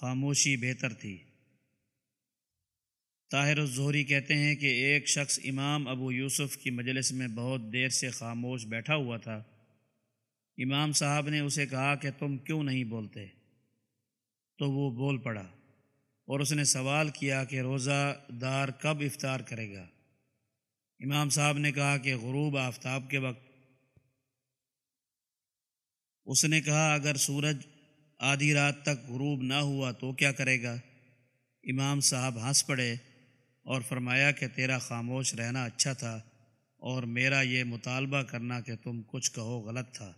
خاموشی بہتر تھی۔ طاہر الظہری کہتے ہیں کہ ایک شخص امام ابو یوسف کی مجلس میں بہت دیر سے خاموش بیٹھا ہوا تھا۔ امام صاحب نے اسے کہا کہ تم کیوں نہیں بولتے؟ تو وہ بول پڑا اور اس نے سوال کیا کہ روزہ دار کب افطار کرے گا؟ امام صاحب نے کہا کہ غروب آفتاب کے وقت۔ اس نے کہا، اگر سورج آدھی رات تک غروب نہ ہوا تو کیا کرے گا؟ امام صاحب ہنس پڑے اور فرمایا کہ تیرا خاموش رہنا اچھا تھا اور میرا یہ مطالبہ کرنا کہ تم کچھ کہو غلط تھا۔